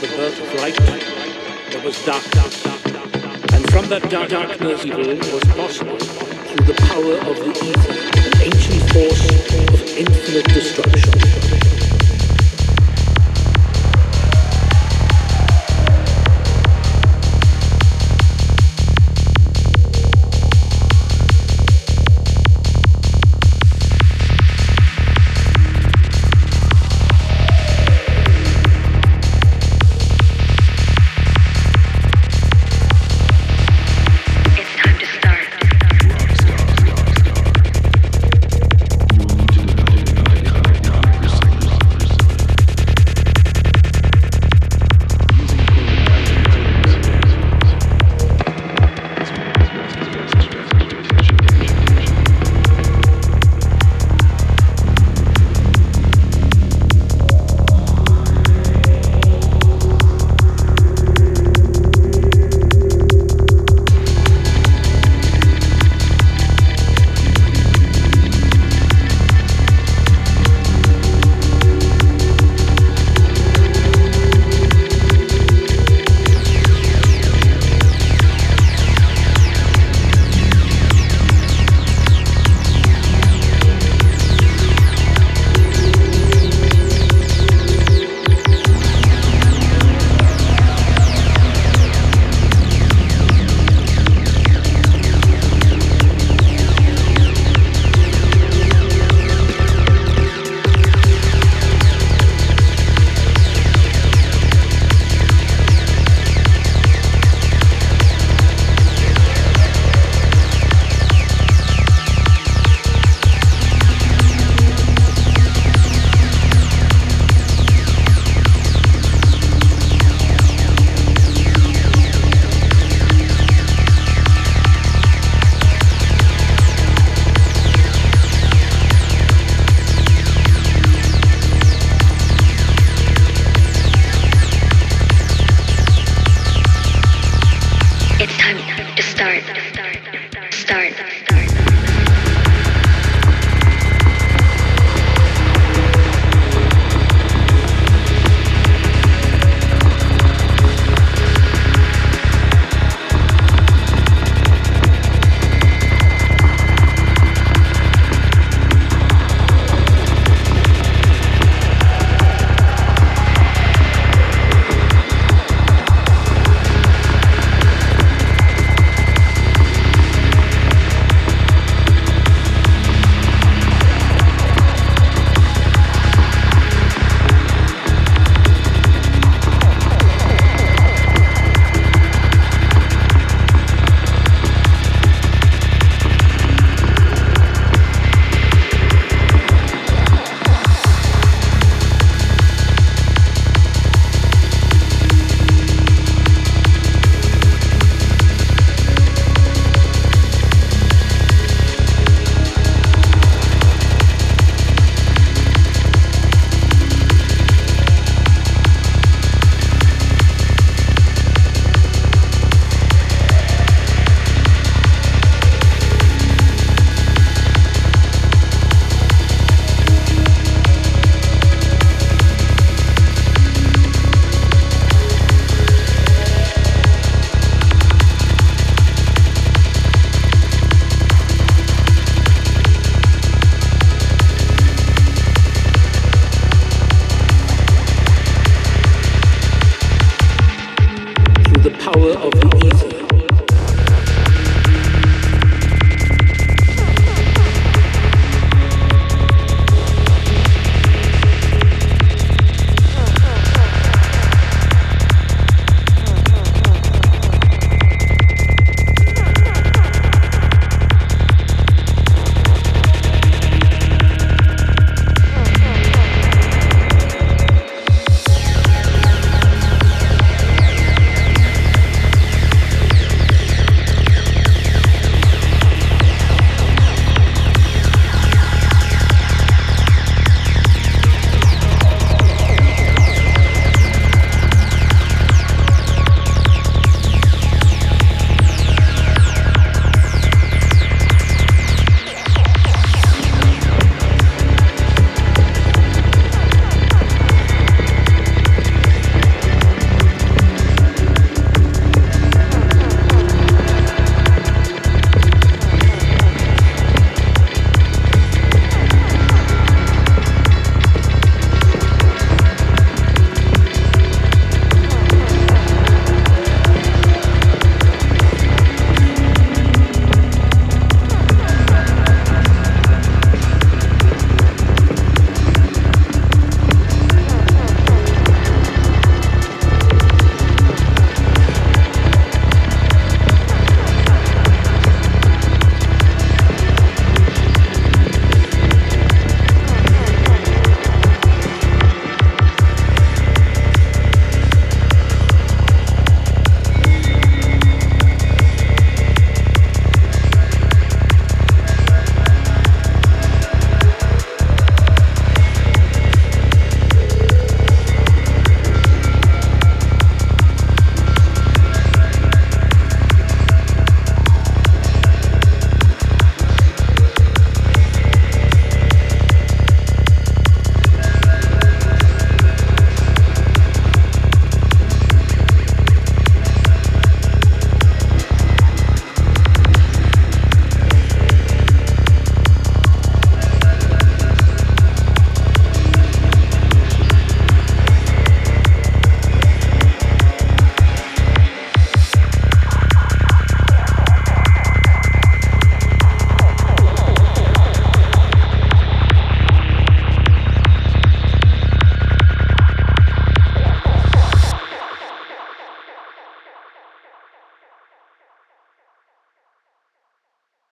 before the birth of light, there was dark, dark, dark, dark. And from that dark, darkness, evil was possible through the power of the ether, an ancient force of infinite destruction.